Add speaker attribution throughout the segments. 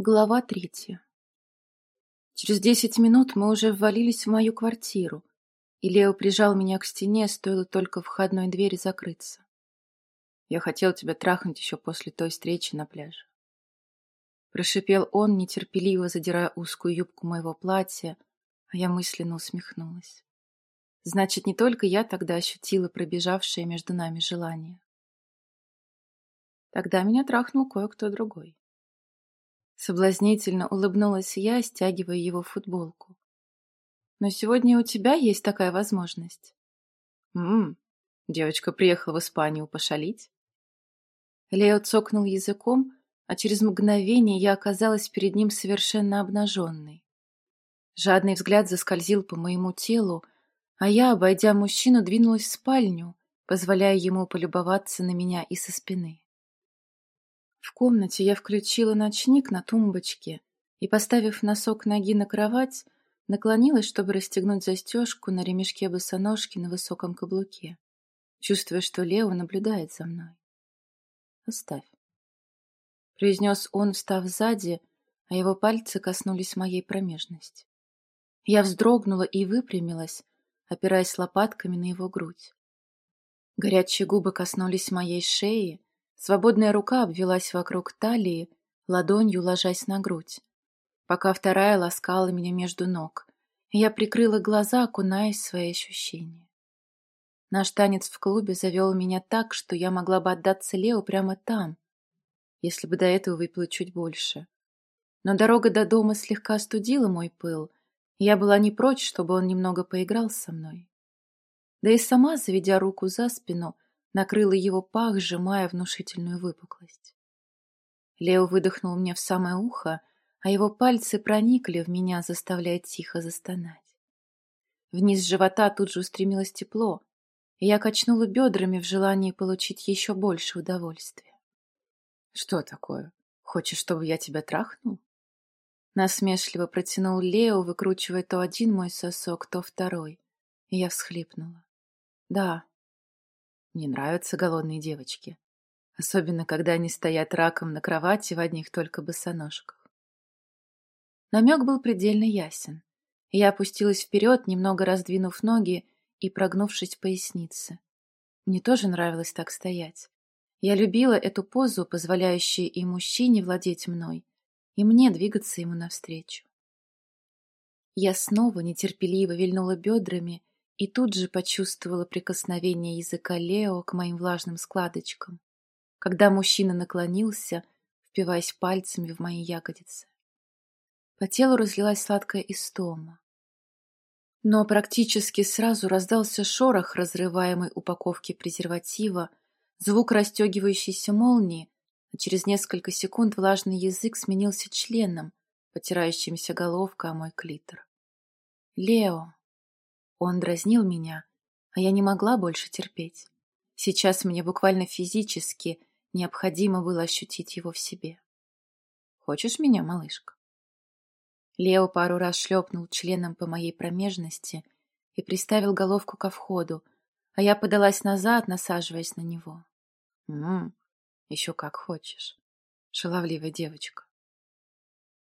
Speaker 1: Глава третья. Через десять минут мы уже ввалились в мою квартиру, и Лео прижал меня к стене, стоило только входной двери закрыться. Я хотел тебя трахнуть еще после той встречи на пляже. Прошипел он, нетерпеливо задирая узкую юбку моего платья, а я мысленно усмехнулась. Значит, не только я тогда ощутила пробежавшее между нами желание. Тогда меня трахнул кое-кто другой. Соблазнительно улыбнулась я, стягивая его футболку. Но сегодня у тебя есть такая возможность. Ммм, девочка приехала в Испанию пошалить. Лео цокнул языком, а через мгновение я оказалась перед ним совершенно обнаженной. Жадный взгляд заскользил по моему телу, а я, обойдя мужчину, двинулась в спальню, позволяя ему полюбоваться на меня и со спины. В комнате я включила ночник на тумбочке и, поставив носок ноги на кровать, наклонилась, чтобы расстегнуть застежку на ремешке босоножки на высоком каблуке, чувствуя, что Лео наблюдает за мной. «Оставь», — произнес он, встав сзади, а его пальцы коснулись моей промежности. Я вздрогнула и выпрямилась, опираясь лопатками на его грудь. Горячие губы коснулись моей шеи, Свободная рука обвелась вокруг талии, ладонью ложась на грудь, пока вторая ласкала меня между ног. Я прикрыла глаза, окунаясь в свои ощущения. Наш танец в клубе завел меня так, что я могла бы отдаться Лео прямо там, если бы до этого выпила чуть больше. Но дорога до дома слегка остудила мой пыл, и я была не прочь, чтобы он немного поиграл со мной. Да и сама, заведя руку за спину, накрыла его пах, сжимая внушительную выпуклость. Лео выдохнул мне в самое ухо, а его пальцы проникли в меня, заставляя тихо застонать. Вниз живота тут же устремилось тепло, и я качнула бедрами в желании получить еще больше удовольствия. — Что такое? Хочешь, чтобы я тебя трахнул? Насмешливо протянул Лео, выкручивая то один мой сосок, то второй, и я всхлипнула. — Да, мне нравятся голодные девочки. Особенно, когда они стоят раком на кровати в одних только босоножках. Намек был предельно ясен. Я опустилась вперед, немного раздвинув ноги и прогнувшись пояснице. Мне тоже нравилось так стоять. Я любила эту позу, позволяющую и мужчине владеть мной, и мне двигаться ему навстречу. Я снова нетерпеливо вильнула бедрами и тут же почувствовала прикосновение языка Лео к моим влажным складочкам, когда мужчина наклонился, впиваясь пальцами в мои ягодицы. По телу разлилась сладкая истома. Но практически сразу раздался шорох разрываемой упаковки презерватива, звук расстегивающейся молнии, а через несколько секунд влажный язык сменился членом, потирающимся головка о мой клитор. «Лео!» Он дразнил меня, а я не могла больше терпеть. Сейчас мне буквально физически необходимо было ощутить его в себе. «Хочешь меня, малышка?» Лео пару раз шлепнул членом по моей промежности и приставил головку ко входу, а я подалась назад, насаживаясь на него. «М-м, еще как хочешь, шаловливая девочка».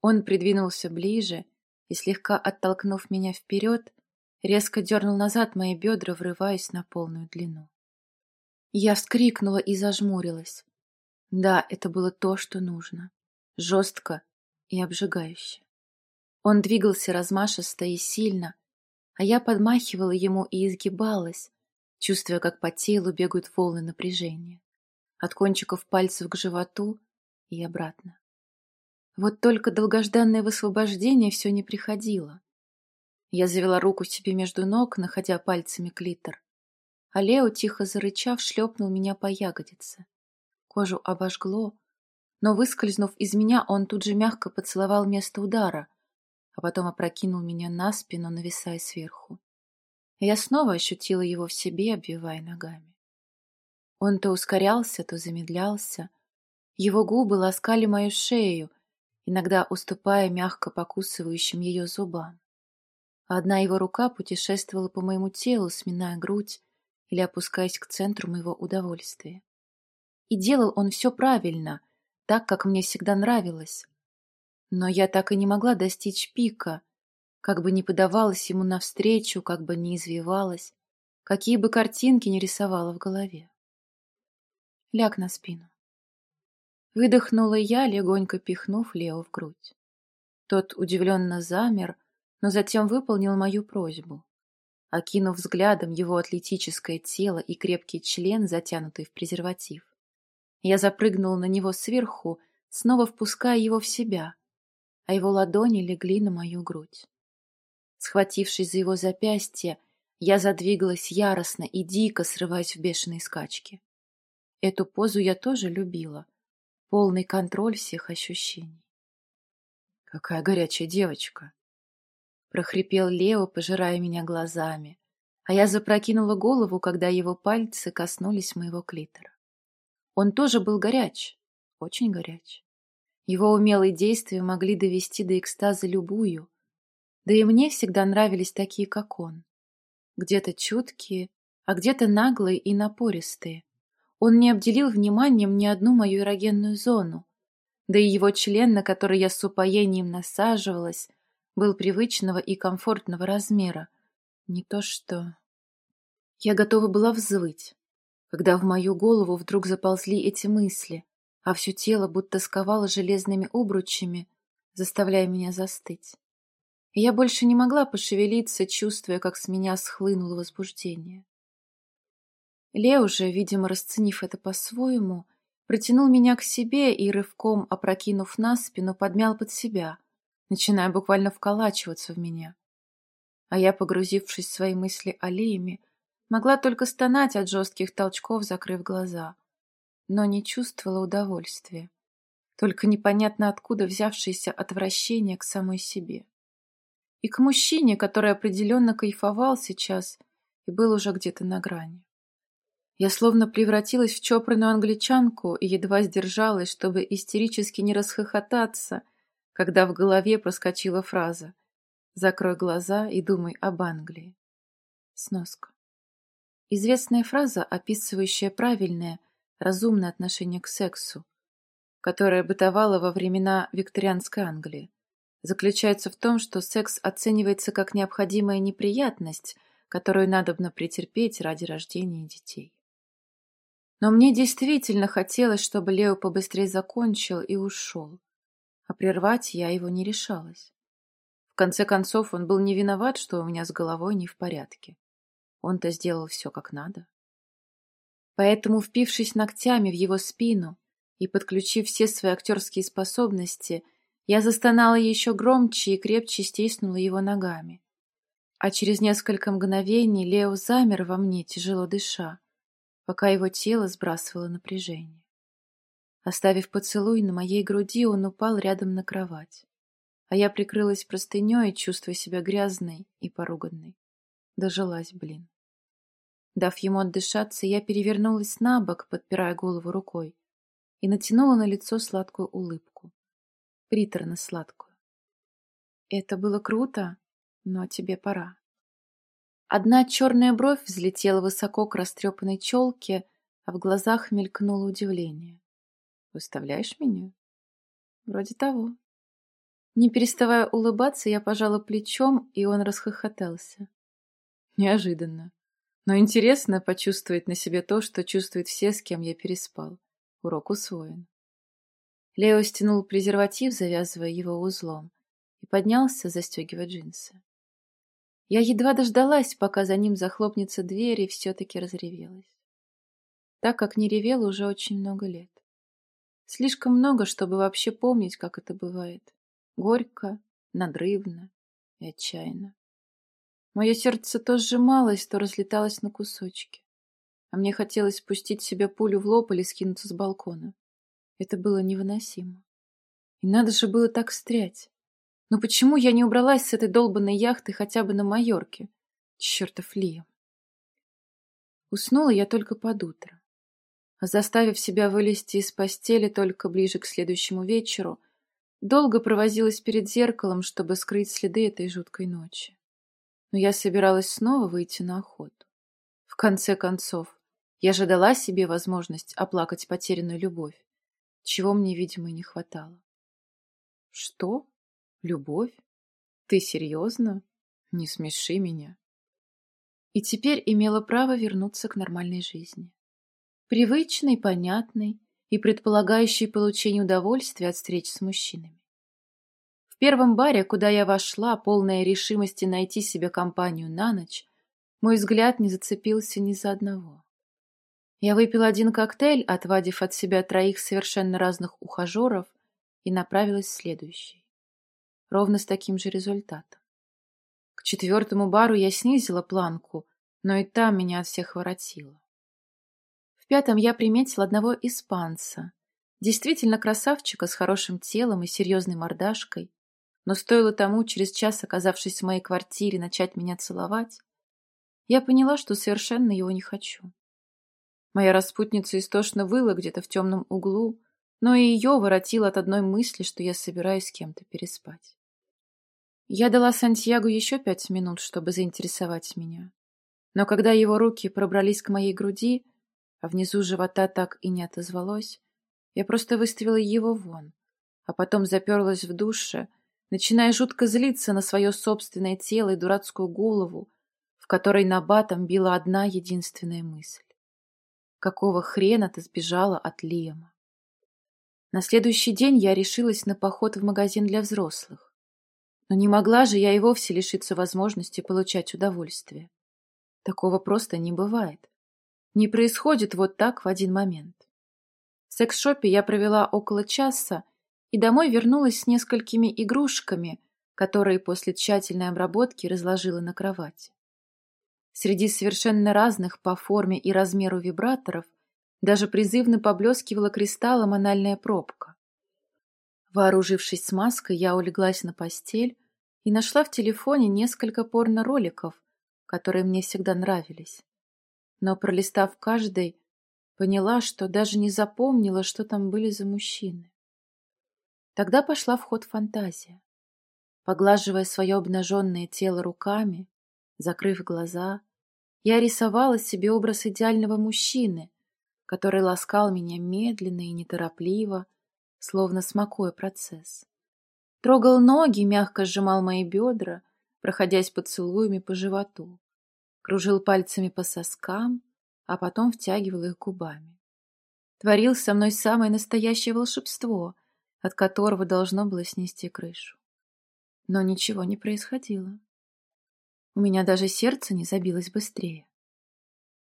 Speaker 1: Он придвинулся ближе и, слегка оттолкнув меня вперед, резко дернул назад мои бедра, врываясь на полную длину. Я вскрикнула и зажмурилась. Да, это было то, что нужно. Жестко и обжигающе. Он двигался размашисто и сильно, а я подмахивала ему и изгибалась, чувствуя, как по телу бегают волны напряжения. От кончиков пальцев к животу и обратно. Вот только долгожданное высвобождение все не приходило. Я завела руку себе между ног, находя пальцами клитор. А Лео, тихо зарычав, шлепнул меня по ягодице. Кожу обожгло, но, выскользнув из меня, он тут же мягко поцеловал место удара, а потом опрокинул меня на спину, нависая сверху. Я снова ощутила его в себе, обвивая ногами. Он то ускорялся, то замедлялся. Его губы ласкали мою шею, иногда уступая мягко покусывающим ее зубам. Одна его рука путешествовала по моему телу, сминая грудь или опускаясь к центру моего удовольствия. И делал он все правильно, так, как мне всегда нравилось. Но я так и не могла достичь пика, как бы ни подавалась ему навстречу, как бы ни извивалась, какие бы картинки ни рисовала в голове. Ляг на спину. Выдохнула я, легонько пихнув Лео в грудь. Тот удивленно замер, но затем выполнил мою просьбу. Окинув взглядом его атлетическое тело и крепкий член, затянутый в презерватив, я запрыгнула на него сверху, снова впуская его в себя, а его ладони легли на мою грудь. Схватившись за его запястье, я задвигалась яростно и дико, срываясь в бешеной скачке. Эту позу я тоже любила. Полный контроль всех ощущений. «Какая горячая девочка!» Прохрипел Лео, пожирая меня глазами, а я запрокинула голову, когда его пальцы коснулись моего клитора. Он тоже был горяч, очень горяч. Его умелые действия могли довести до экстаза любую, да и мне всегда нравились такие, как он. Где-то чуткие, а где-то наглые и напористые. Он не обделил вниманием ни одну мою эрогенную зону, да и его член, на который я с упоением насаживалась, был привычного и комфортного размера. Не то что... Я готова была взвыть, когда в мою голову вдруг заползли эти мысли, а все тело будто сковало железными обручами, заставляя меня застыть. Я больше не могла пошевелиться, чувствуя, как с меня схлынуло возбуждение. Лео же, видимо, расценив это по-своему, протянул меня к себе и, рывком опрокинув на спину, подмял под себя — начиная буквально вколачиваться в меня. А я, погрузившись в свои мысли аллеями, могла только стонать от жестких толчков, закрыв глаза, но не чувствовала удовольствия, только непонятно откуда взявшееся отвращение к самой себе. И к мужчине, который определенно кайфовал сейчас и был уже где-то на грани. Я словно превратилась в чопорную англичанку и едва сдержалась, чтобы истерически не расхохотаться — когда в голове проскочила фраза «Закрой глаза и думай об Англии». Сноска. Известная фраза, описывающая правильное, разумное отношение к сексу, которое бытовало во времена викторианской Англии, заключается в том, что секс оценивается как необходимая неприятность, которую надобно претерпеть ради рождения детей. Но мне действительно хотелось, чтобы Лео побыстрее закончил и ушел а прервать я его не решалась. В конце концов, он был не виноват, что у меня с головой не в порядке. Он-то сделал все как надо. Поэтому, впившись ногтями в его спину и подключив все свои актерские способности, я застонала еще громче и крепче стиснула его ногами. А через несколько мгновений Лео замер во мне, тяжело дыша, пока его тело сбрасывало напряжение. Оставив поцелуй на моей груди, он упал рядом на кровать. А я прикрылась простыней, чувствуя себя грязной и поруганной. Дожилась, блин. Дав ему отдышаться, я перевернулась на бок, подпирая голову рукой, и натянула на лицо сладкую улыбку. Приторно-сладкую. Это было круто, но тебе пора. Одна черная бровь взлетела высоко к растрепанной челке, а в глазах мелькнуло удивление. Выставляешь меня? Вроде того. Не переставая улыбаться, я пожала плечом, и он расхохотался. Неожиданно. Но интересно почувствовать на себе то, что чувствуют все, с кем я переспал. Урок усвоен. Лео стянул презерватив, завязывая его узлом, и поднялся, застегивая джинсы. Я едва дождалась, пока за ним захлопнется дверь, и все-таки разревелась. Так как не ревела уже очень много лет. Слишком много, чтобы вообще помнить, как это бывает. Горько, надрывно и отчаянно. Мое сердце то сжималось, то разлеталось на кусочки. А мне хотелось спустить себе пулю в лоб или скинуться с балкона. Это было невыносимо. И надо же было так встрять. Но почему я не убралась с этой долбанной яхты хотя бы на Майорке? Чертов Лиам. Уснула я только под утро. Заставив себя вылезти из постели только ближе к следующему вечеру, долго провозилась перед зеркалом, чтобы скрыть следы этой жуткой ночи. Но я собиралась снова выйти на охоту. В конце концов, я же дала себе возможность оплакать потерянную любовь, чего мне, видимо, и не хватало. Что? Любовь? Ты серьезно? Не смеши меня. И теперь имела право вернуться к нормальной жизни. Привычной, понятной и предполагающей получение удовольствия от встреч с мужчинами. В первом баре, куда я вошла, полная решимости найти себе компанию на ночь, мой взгляд не зацепился ни за одного. Я выпила один коктейль, отвадив от себя троих совершенно разных ухажеров, и направилась в следующий. Ровно с таким же результатом. К четвертому бару я снизила планку, но и там меня от всех воротило. Пятом я приметила одного испанца, действительно красавчика с хорошим телом и серьезной мордашкой, но стоило тому, через час оказавшись в моей квартире, начать меня целовать, я поняла, что совершенно его не хочу. Моя распутница истошно выла где-то в темном углу, но и ее воротило от одной мысли, что я собираюсь с кем-то переспать. Я дала Сантьяго еще пять минут, чтобы заинтересовать меня. Но когда его руки пробрались к моей груди, а внизу живота так и не отозвалось, я просто выставила его вон, а потом заперлась в душе, начиная жутко злиться на свое собственное тело и дурацкую голову, в которой на батом била одна единственная мысль. Какого хрена ты сбежала от Лиама? На следующий день я решилась на поход в магазин для взрослых. Но не могла же я и вовсе лишиться возможности получать удовольствие. Такого просто не бывает. Не происходит вот так в один момент. В секс-шопе я провела около часа и домой вернулась с несколькими игрушками, которые после тщательной обработки разложила на кровати. Среди совершенно разных по форме и размеру вибраторов даже призывно поблескивала кристаллом анальная пробка. Вооружившись смазкой, я улеглась на постель и нашла в телефоне несколько порно-роликов, которые мне всегда нравились. Но, пролистав каждый, поняла, что даже не запомнила, что там были за мужчины. Тогда пошла в ход фантазия. Поглаживая свое обнаженное тело руками, закрыв глаза, я рисовала себе образ идеального мужчины, который ласкал меня медленно и неторопливо, словно смакуя процесс. Трогал ноги, мягко сжимал мои бедра, проходясь поцелуями по животу. Кружил пальцами по соскам, а потом втягивал их губами. Творил со мной самое настоящее волшебство, от которого должно было снести крышу. Но ничего не происходило. У меня даже сердце не забилось быстрее.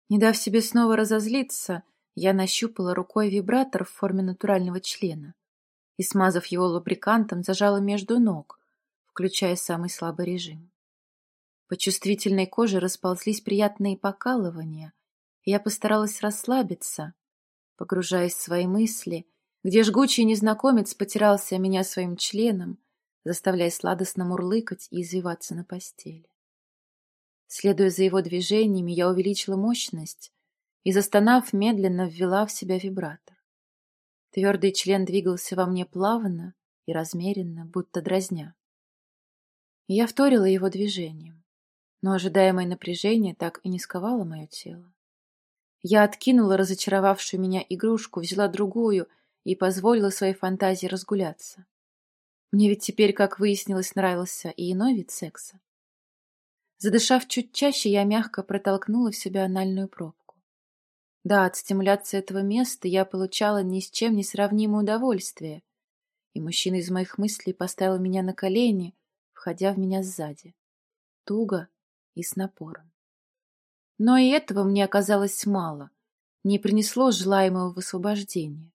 Speaker 1: Не дав себе снова разозлиться, я нащупала рукой вибратор в форме натурального члена и, смазав его лубрикантом, зажала между ног, включая самый слабый режим. По чувствительной коже расползлись приятные покалывания, я постаралась расслабиться, погружаясь в свои мысли, где жгучий незнакомец потирался меня своим членом, заставляя сладостно мурлыкать и извиваться на постели. Следуя за его движениями, я увеличила мощность и, застонав, медленно ввела в себя вибратор. Твердый член двигался во мне плавно и размеренно, будто дразня. Я вторила его движением, но ожидаемое напряжение так и не сковало мое тело. Я откинула разочаровавшую меня игрушку, взяла другую и позволила своей фантазии разгуляться. Мне ведь теперь, как выяснилось, нравился и иной вид секса. Задышав чуть чаще, я мягко протолкнула в себя анальную пробку. Да, от стимуляции этого места я получала ни с чем не сравнимое удовольствие, и мужчина из моих мыслей поставил меня на колени, входя в меня сзади. Туго и с напором. Но и этого мне оказалось мало, не принесло желаемого высвобождения.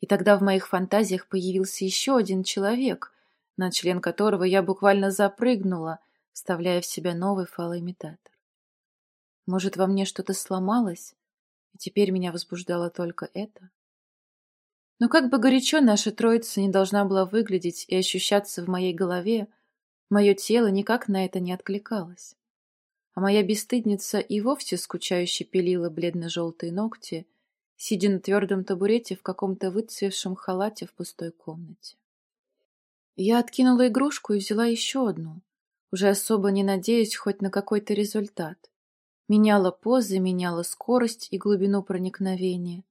Speaker 1: И тогда в моих фантазиях появился еще один человек, на член которого я буквально запрыгнула, вставляя в себя новый фалоимитатор. Может, во мне что-то сломалось, и теперь меня возбуждало только это? Но как бы горячо наша троица не должна была выглядеть и ощущаться в моей голове, мое тело никак на это не откликалось. А моя бесстыдница и вовсе скучающе пилила бледно-желтые ногти, сидя на твердом табурете в каком-то выцвевшем халате в пустой комнате. Я откинула игрушку и взяла еще одну, уже особо не надеясь хоть на какой-то результат. Меняла позы, меняла скорость и глубину проникновения,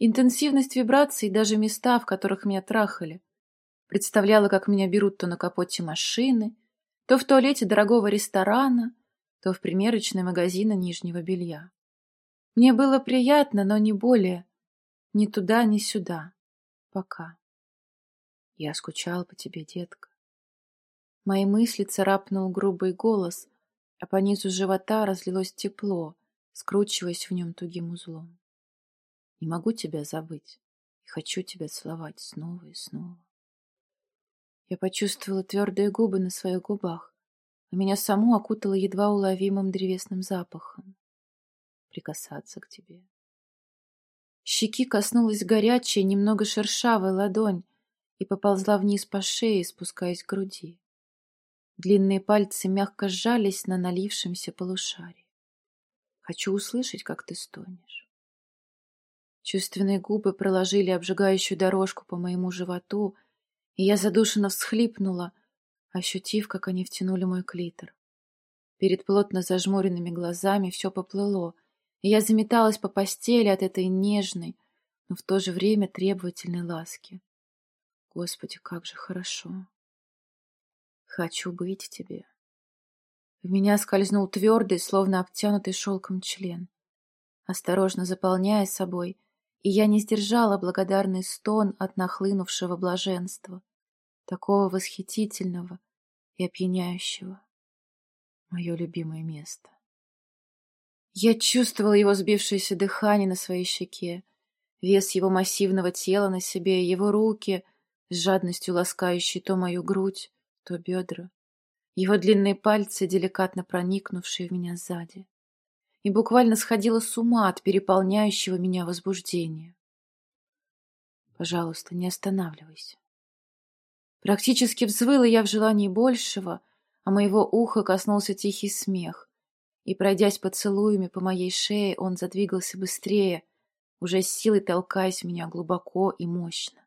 Speaker 1: интенсивность вибраций даже места, в которых меня трахали. Представляла, как меня берут то на капоте машины, то в туалете дорогого ресторана, то в примерочной магазина нижнего белья. Мне было приятно, но не более. Ни туда, ни сюда. Пока. Я скучал по тебе, детка. Мои мысли царапнул грубый голос, а по низу живота разлилось тепло, скручиваясь в нем тугим узлом. Не могу тебя забыть и хочу тебя целовать снова и снова. Я почувствовала твердые губы на своих губах, меня саму окутало едва уловимым древесным запахом. Прикасаться к тебе. Щеки коснулась горячая, немного шершавая ладонь и поползла вниз по шее, спускаясь к груди. Длинные пальцы мягко сжались на налившемся полушарии. Хочу услышать, как ты стонешь. Чувственные губы проложили обжигающую дорожку по моему животу, и я задушенно всхлипнула, ощутив, как они втянули мой клитор. Перед плотно зажмуренными глазами все поплыло, и я заметалась по постели от этой нежной, но в то же время требовательной ласки. Господи, как же хорошо. Хочу быть в тебе. В меня скользнул твердый, словно обтянутый шелком член. Осторожно заполняя собой, и я не сдержала благодарный стон от нахлынувшего блаженства такого восхитительного и опьяняющего. Мое любимое место. Я чувствовала его сбившееся дыхание на своей щеке, вес его массивного тела на себе, его руки, с жадностью ласкающие то мою грудь, то бедра, его длинные пальцы, деликатно проникнувшие в меня сзади. И буквально сходила с ума от переполняющего меня возбуждения. Пожалуйста, не останавливайся. Практически взвыла я в желании большего, а моего уха коснулся тихий смех. И, пройдясь поцелуями по моей шее, он задвигался быстрее, уже с силой толкаясь в меня глубоко и мощно.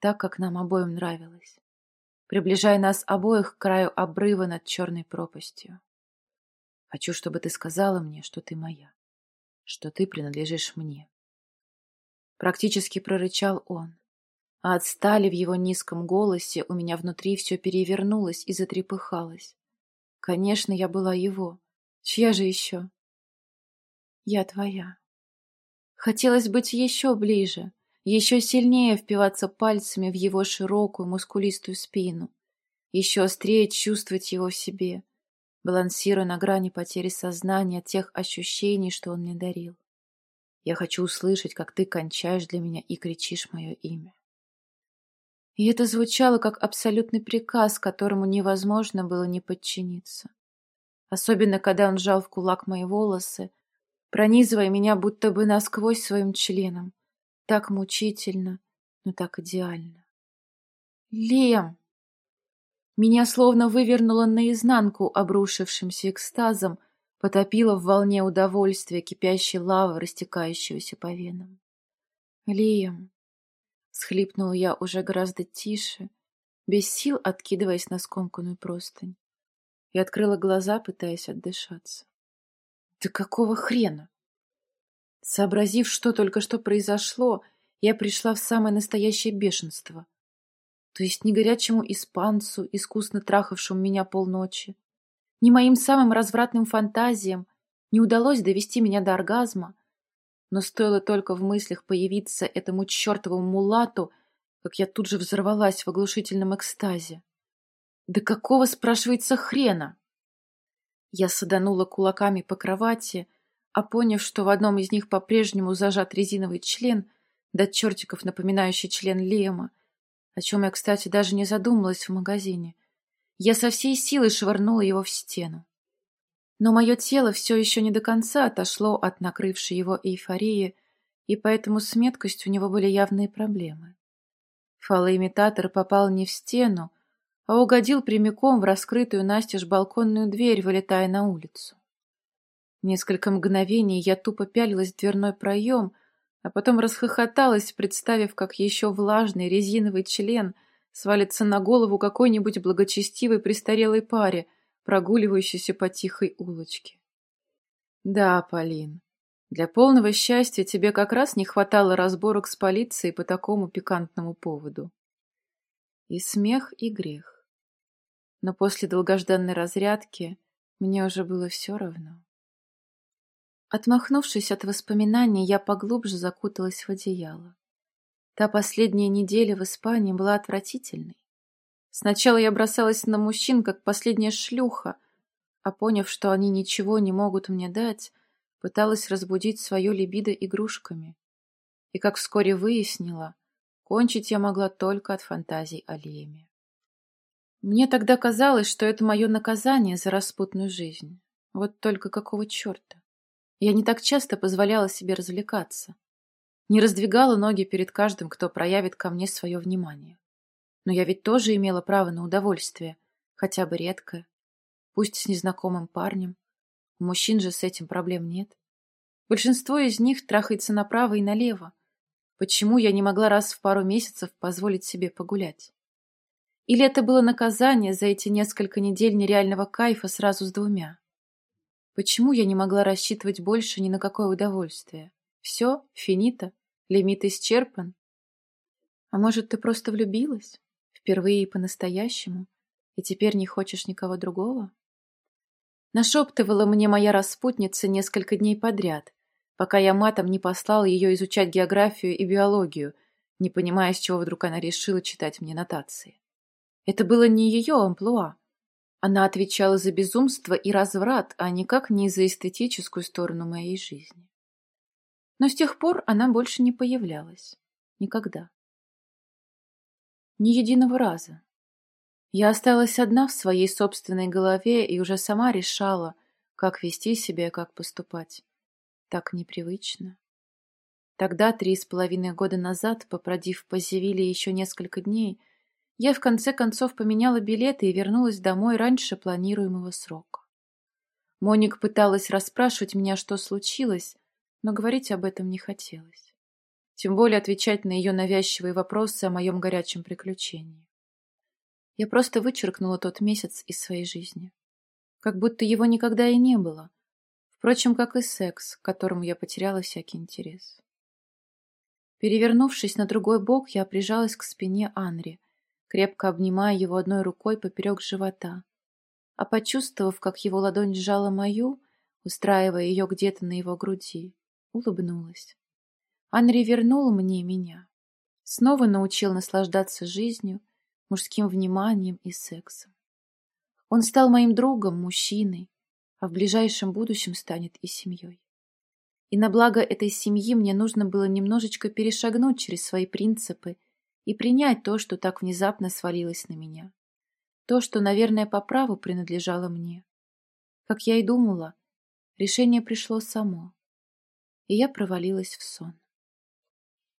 Speaker 1: Так, как нам обоим нравилось, приближая нас обоих к краю обрыва над черной пропастью. Хочу, чтобы ты сказала мне, что ты моя, что ты принадлежишь мне. Практически прорычал он а от стали в его низком голосе у меня внутри все перевернулось и затрепыхалось. Конечно, я была его. Чья же еще? Я твоя. Хотелось быть еще ближе, еще сильнее впиваться пальцами в его широкую мускулистую спину, еще острее чувствовать его в себе, балансируя на грани потери сознания тех ощущений, что он мне дарил. Я хочу услышать, как ты кончаешь для меня и кричишь мое имя. И это звучало как абсолютный приказ, которому невозможно было не подчиниться. Особенно, когда он сжал в кулак мои волосы, пронизывая меня будто бы насквозь своим членом. Так мучительно, но так идеально. Лем! Меня словно вывернуло наизнанку обрушившимся экстазом, потопило в волне удовольствия кипящей лавы, растекающегося по венам. Лиам, Схлипнула я уже гораздо тише, без сил откидываясь на скомканную простынь. И открыла глаза, пытаясь отдышаться. Да какого хрена? Сообразив, что только что произошло, я пришла в самое настоящее бешенство. То есть не горячему испанцу, искусно трахавшему меня полночи, ни моим самым развратным фантазиям не удалось довести меня до оргазма, но стоило только в мыслях появиться этому чертовому мулату, как я тут же взорвалась в оглушительном экстазе. «Да какого, спрашивается, хрена?» Я саданула кулаками по кровати, а поняв, что в одном из них по-прежнему зажат резиновый член, до чертиков напоминающий член Лема, о чем я, кстати, даже не задумалась в магазине, я со всей силы швырнула его в стену. Но мое тело все еще не до конца отошло от накрывшей его эйфории, и поэтому с меткостью у него были явные проблемы. Фалоимитатор попал не в стену, а угодил прямиком в раскрытую настежь балконную дверь, вылетая на улицу. Несколько мгновений я тупо пялилась в дверной проем, а потом расхохоталась, представив, как еще влажный резиновый член свалится на голову какой-нибудь благочестивой престарелой паре, прогуливающейся по тихой улочке. Да, Полин, для полного счастья тебе как раз не хватало разборок с полицией по такому пикантному поводу. И смех, и грех. Но после долгожданной разрядки мне уже было все равно. Отмахнувшись от воспоминаний, я поглубже закуталась в одеяло. Та последняя неделя в Испании была отвратительной. Сначала я бросалась на мужчин, как последняя шлюха, а поняв, что они ничего не могут мне дать, пыталась разбудить свое либидо игрушками. И, как вскоре выяснила, кончить я могла только от фантазий о Леме. Мне тогда казалось, что это мое наказание за распутную жизнь. Вот только какого черта? Я не так часто позволяла себе развлекаться. Не раздвигала ноги перед каждым, кто проявит ко мне свое внимание. Но я ведь тоже имела право на удовольствие, хотя бы редкое. Пусть с незнакомым парнем. У мужчин же с этим проблем нет. Большинство из них трахается направо и налево. Почему я не могла раз в пару месяцев позволить себе погулять? Или это было наказание за эти несколько недель нереального кайфа сразу с двумя? Почему я не могла рассчитывать больше ни на какое удовольствие? Все, финита, лимит исчерпан. А может, ты просто влюбилась? Впервые по-настоящему? И теперь не хочешь никого другого? Нашептывала мне моя распутница несколько дней подряд, пока я матом не послал ее изучать географию и биологию, не понимая, с чего вдруг она решила читать мне нотации. Это было не ее амплуа. Она отвечала за безумство и разврат, а никак не за эстетическую сторону моей жизни. Но с тех пор она больше не появлялась. Никогда. Ни единого раза. Я осталась одна в своей собственной голове и уже сама решала, как вести себя и как поступать. Так непривычно. Тогда, три с половиной года назад, попродив по Зевиле еще несколько дней, я в конце концов поменяла билеты и вернулась домой раньше планируемого срока. Моник пыталась расспрашивать меня, что случилось, но говорить об этом не хотелось. Тем более отвечать на ее навязчивые вопросы о моем горячем приключении. Я просто вычеркнула тот месяц из своей жизни. Как будто его никогда и не было. Впрочем, как и секс, к которому я потеряла всякий интерес. Перевернувшись на другой бок, я прижалась к спине Анри, крепко обнимая его одной рукой поперек живота. А почувствовав, как его ладонь сжала мою, устраивая ее где-то на его груди, улыбнулась. Анри вернул мне меня. Снова научил наслаждаться жизнью, мужским вниманием и сексом. Он стал моим другом, мужчиной, а в ближайшем будущем станет и семьей. И на благо этой семьи мне нужно было немножечко перешагнуть через свои принципы и принять то, что так внезапно свалилось на меня. То, что, наверное, по праву принадлежало мне. Как я и думала, решение пришло само, и я провалилась в сон.